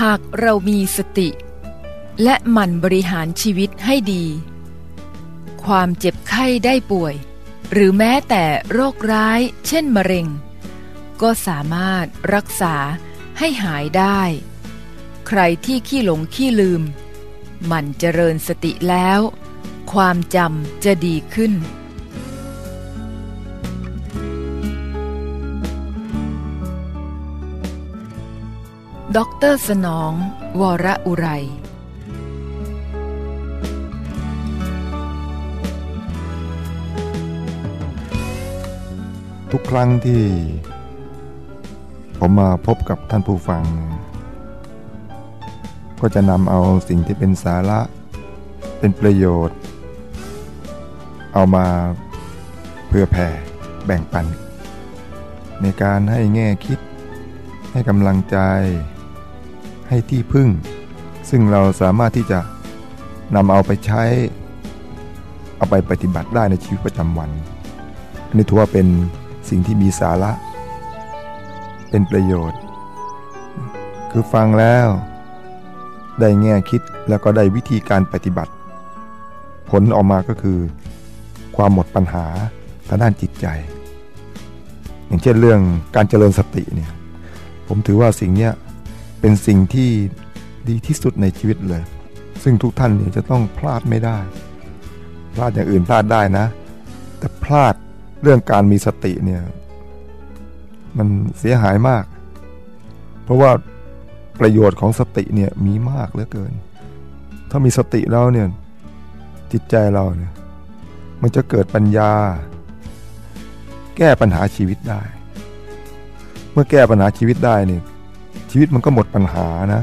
หากเรามีสติ และหมั่นบริหารชีวิตให้ดี ความเจ็บไข้ได้ป่วย หรือแม้แต่โรคร้าย เช่นมะเร็ง ก็สามารถรักษาให้หายได้ ใครที่ขี้หลงขี้ลืม หมั่นเจริญสติแล้ว ความจำจะดีขึ้น ด็อกเตอร์สนอง วรอุไร ทุกครั้งที่ ผมมาพบกับท่านผู้ฟัง ก็จะนำเอาสิ่งที่เป็นสาระ เป็นประโยชน์ เอามาเพื่อแผ่แบ่งปัน ในการให้แง่คิดให้กำลังใจ ให้ที่พึ่ง ซึ่งเราสามารถที่จะนำเอาไปใช้ เอาไปปฏิบัติได้ในชีวิตประจำวันอันนี้ถือว่าเป็นสิ่งที่มีสาระ เป็นประโยชน์ คือฟังแล้ว ได้แง่คิดแล้วก็ได้วิธีการปฏิบัติ ผลออกมาก็คือ ความหมดปัญหาทางด้านจิตใจ อย่างเช่นเรื่องการเจริญสติเนี่ยผมถือว่าสิ่งเนี้ย เป็นสิ่งที่ดีที่สุดในชีวิตเลย ซึ่งทุกท่านเนี่ยจะต้องพลาดไม่ได้ พลาดอย่างอื่นพลาดได้นะ แต่พลาดเรื่องการมีสติเนี่ยมันเสียหายมาก เพราะว่าประโยชน์ของสติเนี่ยมีมากเหลือเกิน ถ้ามีสติแล้วเนี่ยจิตใจเราเนี่ยมันจะเกิดปัญญา แก้ปัญหาชีวิตได้ เมื่อแก้ปัญหาชีวิตได้เนี่ย ชีวิตมันก็หมดปัญหานะ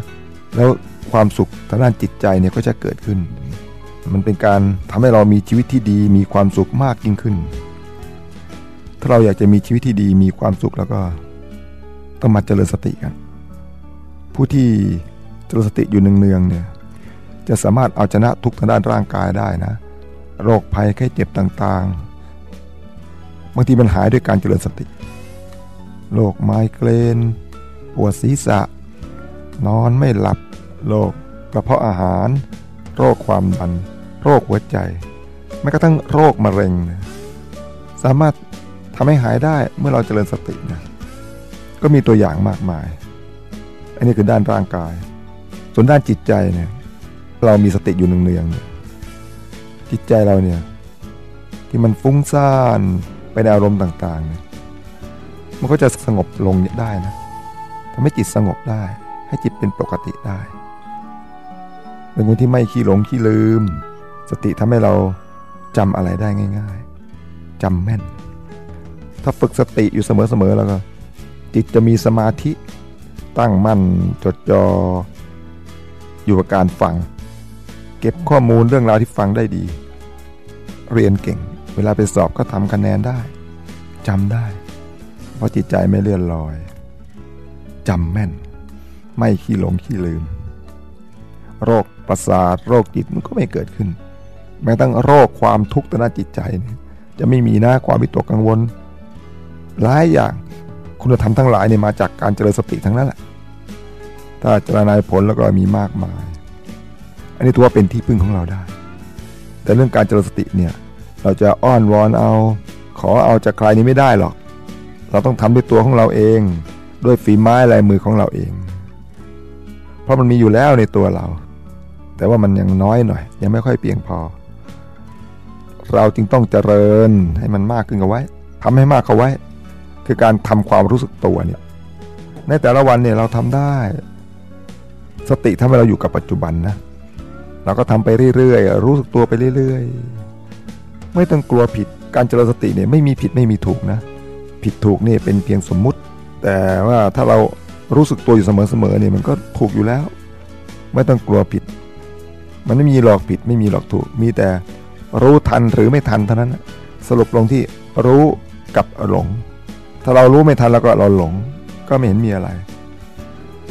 แล้วความสุขทางด้านจิตใจเนี่ยก็จะเกิดขึ้น มันเป็นการทำให้เรามีชีวิตที่ดีมีความสุขมากยิ่งขึ้น ถ้าเราอยากจะมีชีวิตที่ดีมีความสุขแล้วก็ต้องมาเจริญสติกัน ผู้ที่เจริญสติอยู่เนืองๆเนี่ยจะสามารถเอาชนะทุกทางด้านร่างกายได้นะ โรคภัยไข้เจ็บต่างๆ บางทีมันหายด้วยการเจริญสติ โรคไมเกรน ปวดศีรษะ นอนไม่หลับ โรคกระเพาะอาหาร โรคความดัน โรคหัวใจแม้กระทั่งโรคมะเร็ง สามารถทำให้หายได้เมื่อเราเจริญสตินะก็มีตัวอย่างมากมาย อันนี้คือด้านร่างกาย ส่วนด้านจิตใจเนี่ย เรามีสติอยู่เนืองๆเนี่ยจิตใจเราเนี่ย ที่มันฟุ้งซ่านไปในอารมณ์ต่างๆเนี่ยมันก็จะสงบลงได้นะ ทำให้จิตสงบได้ ให้จิตเป็นปกติได้เป็นคนที่ไม่ขี้หลงขี้ลืม สติทำให้เราจำอะไรได้ง่ายๆจำแม่น ถ้าฝึกสติอยู่เสมอๆแล้วก็ จิตจะมีสมาธิตั้งมั่นจดจอ่ออยู่กับการฟัง เก็บข้อมูลเรื่องราวที่ฟังได้ดี เรียนเก่ง เวลาไปสอบก็ทำคะแนนได้จำได้ เพราะจิตใจไม่เลื่อนลอย จำแม่น ไม่ขี้หลงขี้ลืม โรคประสาทโรคจิตมันก็ไม่เกิดขึ้น แม้ตั้งโรคความทุกข์ทางด้านจิตใจเนี่ยจะไม่มีนะความวิตกกังวล หลายอย่างคุณธรรมทั้งหลายเนี่ยมาจากการเจริญสติทั้งนั้นแหละ ถ้าเจรนายผลแล้วก็มีมากมาย อันนี้ถือว่าเป็นที่พึ่งของเราได้ แต่เรื่องการเจริญสติเนี่ยเราจะอ้อนวอนเอา ขอเอาจากใครนี้ไม่ได้หรอก เราต้องทำด้วยตัวของเราเอง ด้วยฝีไม้ลายมือของเราเอง เพราะมันมีอยู่แล้วในตัวเรา แต่ว่ามันยังน้อยหน่อย ยังไม่ค่อยเพียงพอ เราจึงต้องเจริญให้มันมากขึ้นเอาไว้ทำให้มากเข้าไว้ คือการทำความรู้สึกตัวเนี่ย ในแต่ละวันเนี่ยเราทำได้ สติทำให้เราอยู่กับปัจจุบันนะเราก็ทำไปเรื่อยๆ รู้สึกตัวไปเรื่อยๆ ไม่ต้องกลัวผิด การเจริญสติเนี่ยไม่มีผิดไม่มีถูกนะ ผิดถูกเนี่ยเป็นเพียงสมมุติ แต่ว่าถ้าเรารู้สึกตัวอยู่เสมอๆเนี่ยมันก็ถูกอยู่แล้ว ไม่ต้องกลัวผิด มันไม่มีหลอกผิดไม่มีหลอกถูก มีแต่รู้ทันหรือไม่ทันเท่านั้น สรุปลงที่รู้กับหลง ถ้าเรารู้ไม่ทันแล้วก็เราหลง ก็ไม่เห็นมีอะไร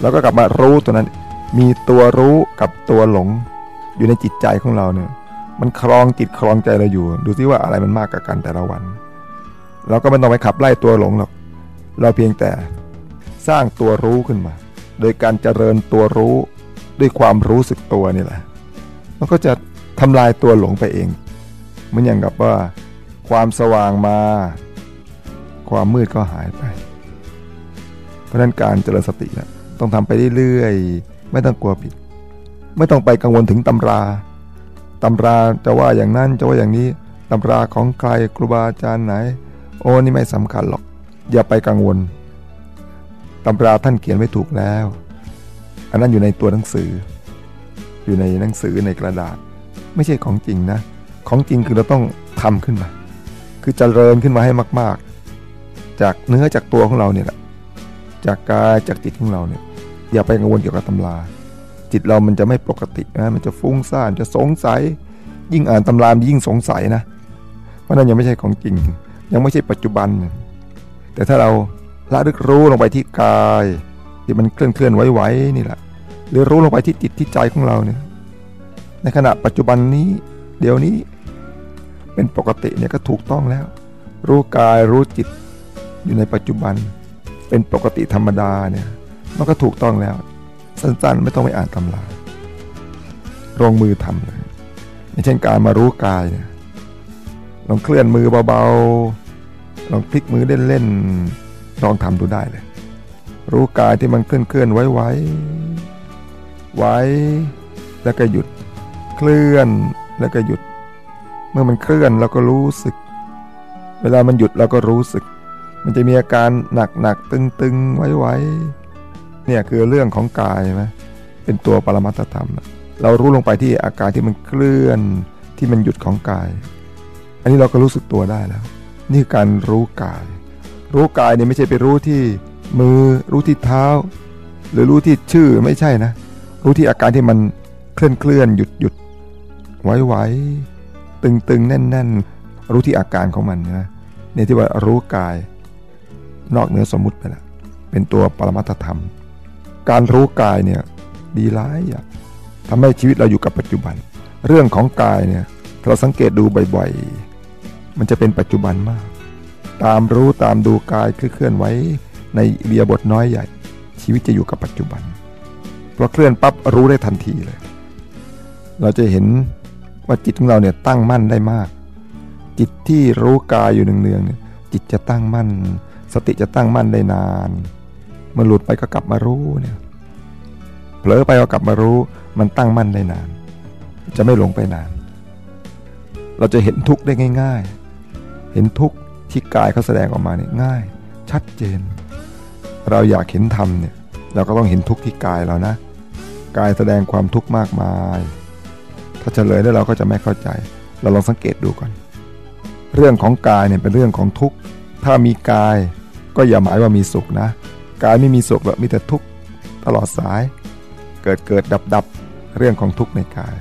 แล้วก็กลับมารู้ตัวนั้น มีตัวรู้กับตัวหลง อยู่ในจิตใจของเราเนี่ย มันคลองจิตคลองใจเราอยู่ ดูซิว่าอะไรมันมากกว่ากันแต่ละวัน เราก็ไม่ต้องไปขับไล่ตัวหลงหรอก เราเพียงแต่สร้างตัวรู้ขึ้นมา โดยการเจริญตัวรู้ด้วยความรู้สึกตัวนี่แหละ มันก็จะทำลายตัวหลงไปเองเหมือนอย่างกับว่า ความสว่างมา ความมืดก็หายไป เพราะนั้นการเจริญสตินะต้องทำไปเรื่อยๆไม่ต้องกลัวผิด ไม่ต้องไปกังวลถึงตำราตำราจะว่าอย่างนั้นจะว่าอย่างนี้ตำราของใครครูบาอาจารย์ไหน โอ้นี่ไม่สำคัญหรอก อย่าไปกังวลตำราท่านเขียนไว้ถูกแล้ว อันนั้นอยู่ในตัวหนังสือ อยู่ในหนังสือในกระดาษ ไม่ใช่ของจริงนะ ของจริงคือเราต้องทำขึ้นมา คือจเจริญขึ้นมาให้มาก ๆ จากเนื้อจากตัวของเราเนี่ยแหละจากกายจากจิตของเราเนี่ย อย่าไปกังวลเกี่ยวกับตำรา จิตเรามันจะไม่ปกตินะมันจะฟุ้งซ่านจะสงสัย ยิ่งอ่านตำรามยิ่งสงสัยนะเพราะนั้นยังไม่ใช่ของจริง ยังไม่ใช่ปัจจุบัน แต่ถ้าเราละลึกรู้ลงไปที่กาย ที่มันเคลื่อนเคลื่อนไหวๆนี่แหละหรือรู้ลงไปที่จิตที่ใจของเราเนี่ยในขณะปัจจุบันนี้ เดี๋ยวนี้เป็นปกติเนี่ยก็ถูกต้องแล้ว รู้กายรู้จิตอยู่ในปัจจุบัน เป็นปกติธรรมดาเนี่ยมันก็ถูกต้องแล้ว สั้นๆ ไม่ต้องไปอ่านตำราลงมือทำเลยอย่างเช่นการมารู้กายเนี่ยลองเคลื่อนมือเบาๆ ลองพลิกมือเล่นๆลองทำดูได้เลย รู้กายที่มันเคลื่อนเคลื่อนไว้ไว้ ไว้ แล้วก็หยุด เคลื่อนแล้วก็หยุด เมื่อมันเคลื่อนเราก็รู้สึก เวลามันหยุดเราก็รู้สึก มันจะมีอาการหนักหนักตึงตึงไว้ไว้เนี่ยคือเรื่องของกายไหมเป็นตัวปรมัตธรรมเรารู้ลงไปที่อาการที่มันเคลื่อนที่มันหยุดของกาย อันนี้เราก็รู้สึกตัวได้แล้ว นี่การรู้กาย รู้กายเนี่ยไม่ใช่ไปรู้ที่มือรู้ที่เท้า หรือรู้ที่ชื่อไม่ใช่นะ รู้ที่อาการที่มันเคลื่อนเคลื่อนหยุดหยุดไว้ไว้ตึงตึงแน่นแน่นรู้ที่อาการของมันนะเนี่ยที่ว่ารู้กาย นอกเหนือสมมุติไปแล้วเป็นตัวปรมัตธรรม การรู้กายเนี่ยดีร้ายอย่างทำให้ชีวิตเราอยู่กับปัจจุบัน เรื่องของกายเนี่ยเราสังเกตดูบ่อยๆ มันจะเป็นปัจจุบันมาก ตามรู้ตามดูกายเคลื่อนไหวในเบียบทน้อยใหญ่ ชีวิตจะอยู่กับปัจจุบันพราะเคลื่อนปั๊บรู้ได้ทันทีเลย เราจะเห็นว่าจิตของเราเนี่ยตั้งมั่นได้มาก จิตที่รู้กายอยู่เนืองๆเนี่ยจิตจะตั้งมั่น สติจะตั้งมั่นได้นานเมื่อหลุดไปก็กลับมารู้เนี่ยเผลอไปก็กลับมารู้ มันตั้งมั่นได้นาน จะไม่หลงไปนาน เราจะเห็นทุกข์ได้ง่าย ๆ เห็นทุกข์ที่กายเขาแสดงออกมาเนี่ยง่าย ชัดเจน เราอยากเห็นธรรมเนี่ยเราก็ต้องเห็นทุกข์ที่กายเรานะ กายแสดงความทุกข์มากมาย ถ้าเฉลยแล้วเราก็จะไม่เข้าใจ เราลองสังเกตดูก่อน เรื่องของกายเนี่ยเป็นเรื่องของทุกข์ ถ้ามีกายก็อย่าหมายว่ามีสุขนะ กายไม่มีสุขหรอกมีแต่ทุกข์ตลอดสาย เกิดเกิดดับดับเรื่องของทุกข์ในกาย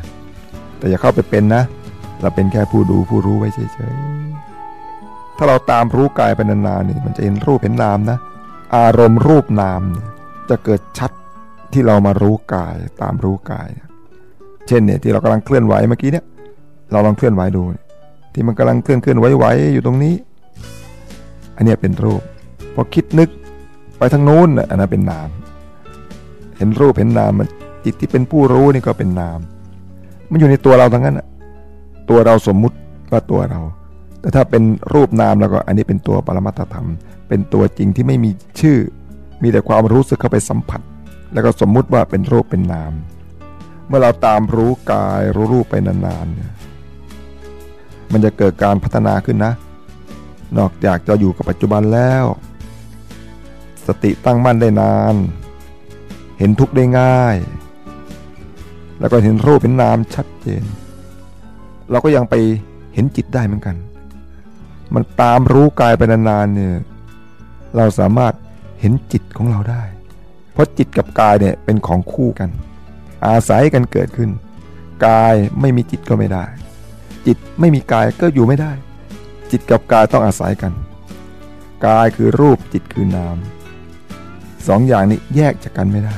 แต่อย่าเข้าไปเป็นนะ เราเป็นแค่ผู้ดูผู้รู้ไว้เฉยๆ ถ้าเราตามรู้กายไปนานๆนี่มันจะเห็นรูปเห็นนามนะ อารมณ์รูปนามเนี่ยจะเกิดชัดที่เรามารู้กายตามรู้กาย เช่นเนี่ยที่เรากำลังเคลื่อนไหวเมื่อกี้เนี่ย เราลองเคลื่อนไหวดู ที่มันกำลังเคลื่อนเคลื่อนไหวๆอยู่ตรงนี้ อันนี้เป็นรูป พอคิดนึกไปทางนู้นอันนั้นเป็นนาม เห็นรูปเห็นนามมันจิตที่เป็นผู้รู้นี่ก็เป็นนาม มันอยู่ในตัวเราทั้งนั้นตัวเราสมมุติว่าตัวเรา แต่ถ้าเป็นรูปนามแล้วก็อันนี้เป็นตัวปรมัตธรรม เป็นตัวจริงที่ไม่มีชื่อ มีแต่ความรู้สึกเข้าไปสัมผัส แล้วก็สมมุติว่าเป็นรูปเป็นนาม เมื่อเราตามรู้กายรู้รูปไปนานๆมันจะเกิดการพัฒนาขึ้นนะ นอกจากจะอยู่กับปัจจุบันแล้ว สติตั้งมั่นได้นาน เห็นทุกข์ได้ง่าย แล้วก็เห็นรูปเป็นนามชัดเจน เราก็ยังไปเห็นจิตได้เหมือนกัน มันตามรู้กายไปนานๆเนี่ยเราสามารถเห็นจิตของเราได้ เพราะจิตกับกายเนี่ยเป็นของคู่กัน อาศัยกันเกิดขึ้น กายไม่มีจิตก็ไม่ได้ จิตไม่มีกายก็อยู่ไม่ได้ จิตกับกายต้องอาศัยกัน กายคือรูปจิตคือนามสองอย่างนี้แยกจากกันไม่ได้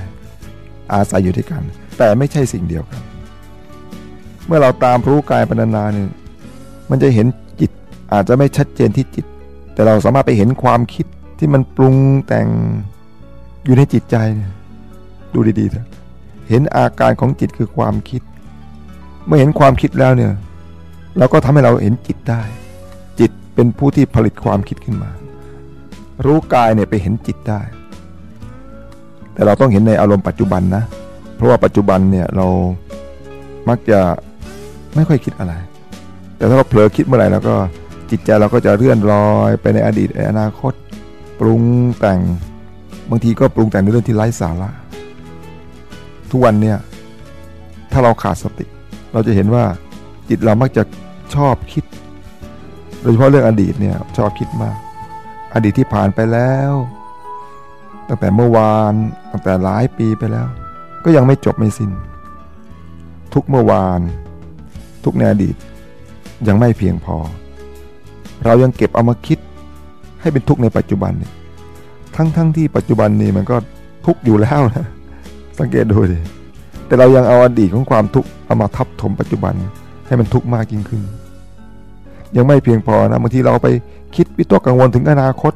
อาศัยอยู่ด้วยกัน แต่ไม่ใช่สิ่งเดียวกัน เมื่อเราตามรู้กายปรนานเนี่ยมันจะเห็น อาจจะไม่ชัดเจนที่จิต แต่เราสามารถไปเห็นความคิดที่มันปรุงแต่งอยู่ในจิตใจ ดูดีๆเถอะเห็นอาการของจิตคือความคิด เมื่อเห็นความคิดแล้วเนี่ย เราก็ทำให้เราเห็นจิตได้ จิตเป็นผู้ที่ผลิตความคิดขึ้นมา รู้กายเนี่ยไปเห็นจิตได้ แต่เราต้องเห็นในอารมณ์ปัจจุบันนะ เพราะว่าปัจจุบันเนี่ยเรามักจะไม่ค่อยคิดอะไร แต่ถ้าเราเผลอคิดเมื่อไหร่แล้วก็ จิตใจเราก็จะเลื่อนลอยไปในอดีตในอนาคต ปรุงแต่ง บางทีก็ปรุงแต่งในเรื่องที่ไร้สาระทุกวันเนี่ยถ้าเราขาดสติ เราจะเห็นว่าจิตเรามักจะชอบคิดโดยเฉพาะเรื่องอดีตเนี่ยชอบคิดมาก อดีตที่ผ่านไปแล้ว ตั้งแต่เมื่อวานตั้งแต่หลายปีไปแล้ว ก็ยังไม่จบไม่สิน้น ทุกเมื่อวาน ทุกในอดีตยังไม่เพียงพอ เรายังเก็บเอามาคิดให้เป็นทุกข์ในปัจจุบันเนี่ยทั้งๆทที่ปัจจุบันนี้มันก็ทุกข์อยู่แล้วนะสังเกตดูดิแต่เรายังเอาอดีตของความทุกข์เอามาทับถมปัจจุบันให้มันทุกข์มากยิ่งขึ้น ยังไม่เพียงพอนะบางทีเราไปคิดวิตกกังวลถึงอนาคต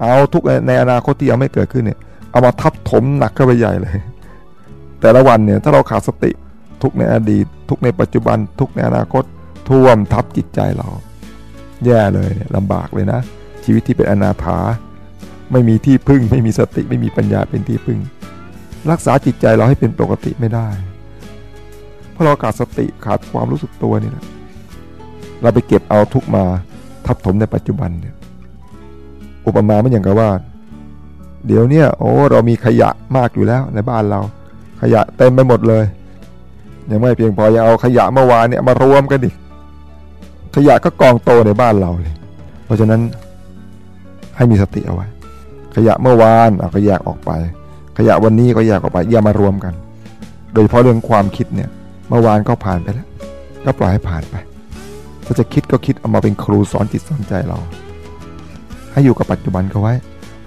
เอาทุกในอนาคตที่ยังไม่เกิดขึ้นเนี่ยเอามาทับถมหนักเข้าไปใหญ่เลย แต่ละวันเนี่ยถ้าเราขาดสติทุกในอดีต ทุกในปัจจุบัน ทุกในอนาคตท่วมทับจิตใจเรา แย่เลยลำบากเลยนะ ชีวิตที่เป็นอนาถา ไม่มีที่พึ่ง ไม่มีสติไม่มีปัญญาเป็นที่พึ่ง รักษาจิตใจเราให้เป็นปกติไม่ได้เพราะเราขาดสติขาดความรู้สึกตัวนี่แหละเราไปเก็บเอาทุกมาทับถมในปัจจุบันเนี่ยอุปมาไม่อย่างกับว่า เดี๋ยวเนี้ยโอ้เรามีขยะมากอยู่แล้วในบ้านเรา ขยะเต็มไปหมดเลย ยังไม่เพียงพอยังเอาขยะเมื่อวานเนี่ยมารวมกันอีก ขยะก็กองโตในบ้านเราเลย เพราะฉะนั้นให้มีสติเอาไว้ ขยะเมื่อวานเอาก็แยกออกไป ขยะวันนี้ก็แยกออกไปอย่ามารวมกัน โดยเฉพาะเรื่องความคิดเนี่ยเมื่อวานก็ผ่านไปแล้ว ก็ปล่อยให้ผ่านไป ถ้าจะคิดก็คิดเอามาเป็นครูสอนจิตสอนใจเรา ให้อยู่กับปัจจุบันเขาไว้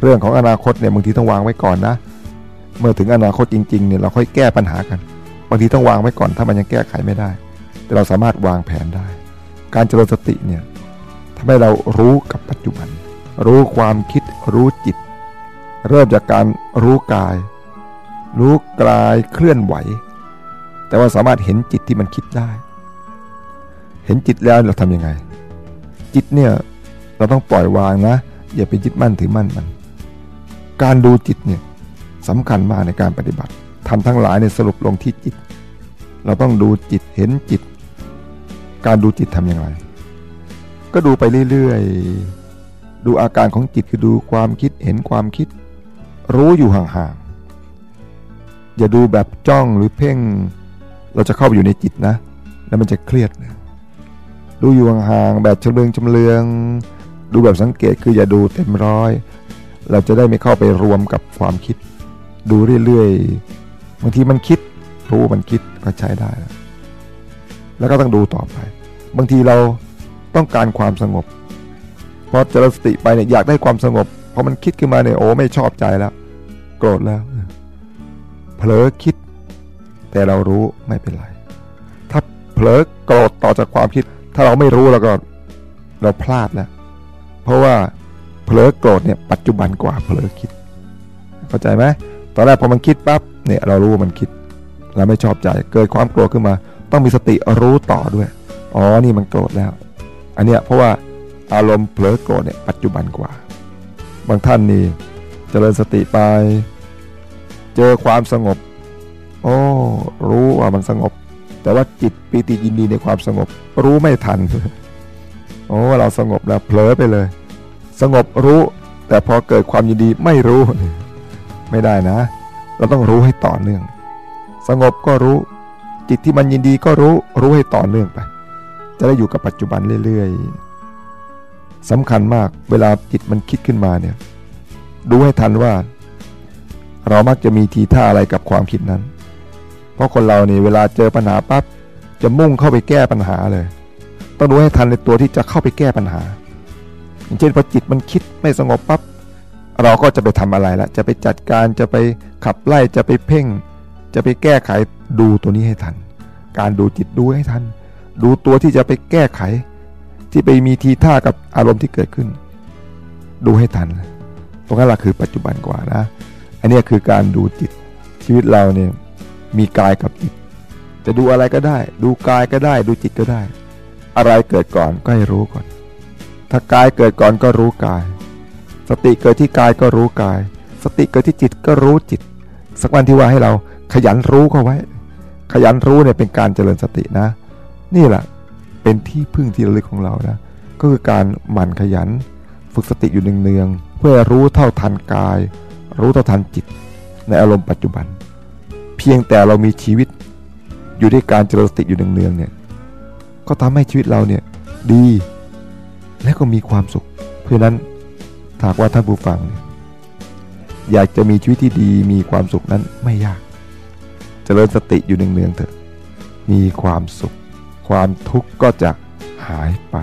เรื่องของอนาคตเนี่ยบางทีต้องวางไว้ก่อนนะ เมื่อถึงอนาคตจริงๆเนี่ยเราค่อยแก้ปัญหากัน บางทีต้องวางไว้ก่อนถ้ามันยังแก้ไขไม่ได้ แต่เราสามารถวางแผนได้ การเจริญสติเนี่ยทำให้เรารู้กับปัจจุบัน รู้ความคิดรู้จิต เริ่มจากการรู้กาย รู้กายเคลื่อนไหว แต่ว่าสามารถเห็นจิตที่มันคิดได้ เห็นจิตแล้วเราทำยังไง จิตเนี่ยเราต้องปล่อยวางนะ อย่าไปยึดมั่นถือมั่นมัน การดูจิตเนี่ยสำคัญมากในการปฏิบัติทำทั้งหลายเนี่ยสรุปลงที่จิต เราต้องดูจิตเห็นจิต การดูจิตทำอย่างไร ก็ดูไปเรื่อยๆ ดูอาการของจิตคือดูความคิดเห็นความคิด รู้อยู่ห่างๆ อย่าดูแบบจ้องหรือเพ่ง เราจะเข้าไปอยู่ในจิตนะ แล้วมันจะเครียดนะดูอยู่ห่างๆแบบชเลืองชำเลือง ดูแบบสังเกตคืออย่าดูเต็มร้อย เราจะได้ไม่เข้าไปรวมกับความคิด ดูเรื่อยๆบางทีมันคิดรู้มันคิดก็ใช้ได้แล้ว แล้วก็ต้องดูต่อไป บางทีเราต้องการความสงบพอเจริญสติไปเนี่ยอยากได้ความสงบพอมันคิดขึ้นมาเนี่ยโอ้ไม่ชอบใจแล้ว โกรธแล้วเผลอคิด แต่เรารู้ไม่เป็นไร ถ้าเผลอโกรธต่อจากความคิด ถ้าเราไม่รู้เราก็เราพลาดแล้ว เพราะว่าเผลอโกรธเนี่ยปัจจุบันกว่าเผลอคิด เข้าใจไหมตอนแรกพอมันคิดปั๊บเนี่ยเรารู้ว่ามันคิดเราไม่ชอบใจ เกิดความโกรธขึ้นมา ต้องมีสติรู้ต่อด้วย อ๋อ นี่มันโกรธแล้ว อันเนี้ยเพราะว่าอารมณ์เผลอโกรธเนี่ยปัจจุบันกว่า บางท่านนี่เจริญสติไป เจอความสงบ โอ้รู้ว่ามันสงบ แต่ว่าจิตปีติยินดีในความสงบ รู้ไม่ทัน โอ้เราสงบแล้วเผลอไปเลย สงบรู้ แต่พอเกิดความยินดีไม่รู้ ไม่ได้นะ เราต้องรู้ให้ต่อเนื่อง สงบก็รู้ จิตที่มันยินดีก็รู้รู้ให้ต่อเนื่องไป จะได้อยู่กับปัจจุบันเรื่อยๆสำคัญมากเวลาจิตมันคิดขึ้นมาเนี่ยดูให้ทันว่า เรามักจะมีทีท่าอะไรกับความคิดนั้น เพราะคนเราเนี่เวลาเจอปัญหาปั๊บจะมุ่งเข้าไปแก้ปัญหาเลย ต้องดูให้ทันในตัวที่จะเข้าไปแก้ปัญหาอย่างเช่นพอจิตมันคิดไม่สงบปั๊บเราก็จะไปทำอะไรละจะไปจัดการจะไปขับไล่จะไปเพ่ง จะไปแก้ไขดูตัวนี้ให้ทัน การดูจิตดูให้ทัน ดูตัวที่จะไปแก้ไข ที่ไปมีทีท่ากับอารมณ์ที่เกิดขึ้น ดูให้ทัน ตรงนั้นแหละคือปัจจุบันกว่านะ อันนี้คือการดูจิตชีวิตเราเนี่ยมีกายกับจิต จะดูอะไรก็ได้ ดูกายก็ได้ ดูจิตก็ได้ อะไรเกิดก่อนก็ให้รู้ก่อน ถ้ากายเกิดก่อนก็รู้กาย สติเกิดที่กายก็รู้กาย สติเกิดที่จิตก็รู้จิต สักวันที่ว่าให้เรา ขยันรู้เข้าไว้ ขยันรู้เนี่ยเป็นการเจริญสตินะ นี่แหละเป็นที่พึ่งที่ระลึกของเรานะก็คือการหมั่นขยัน ฝึกสติอยู่เนืองๆเพื่อรู้เท่าทันกาย รู้เท่าทันจิต ในอารมณ์ปัจจุบัน เพียงแต่เรามีชีวิตอยู่ด้วยการเจริญสติอยู่เนืองๆเนี่ยก็ทำให้ชีวิตเราเนี่ยดี และก็มีความสุข เพราะนั้นถากว่าท่านผู้ฟัง อยากจะมีชีวิตที่ดีมีความสุขนั้นไม่ยาก เจริญสติอยู่เนืองๆเถอะ มีความสุข ความทุกข์ก็จะหายไป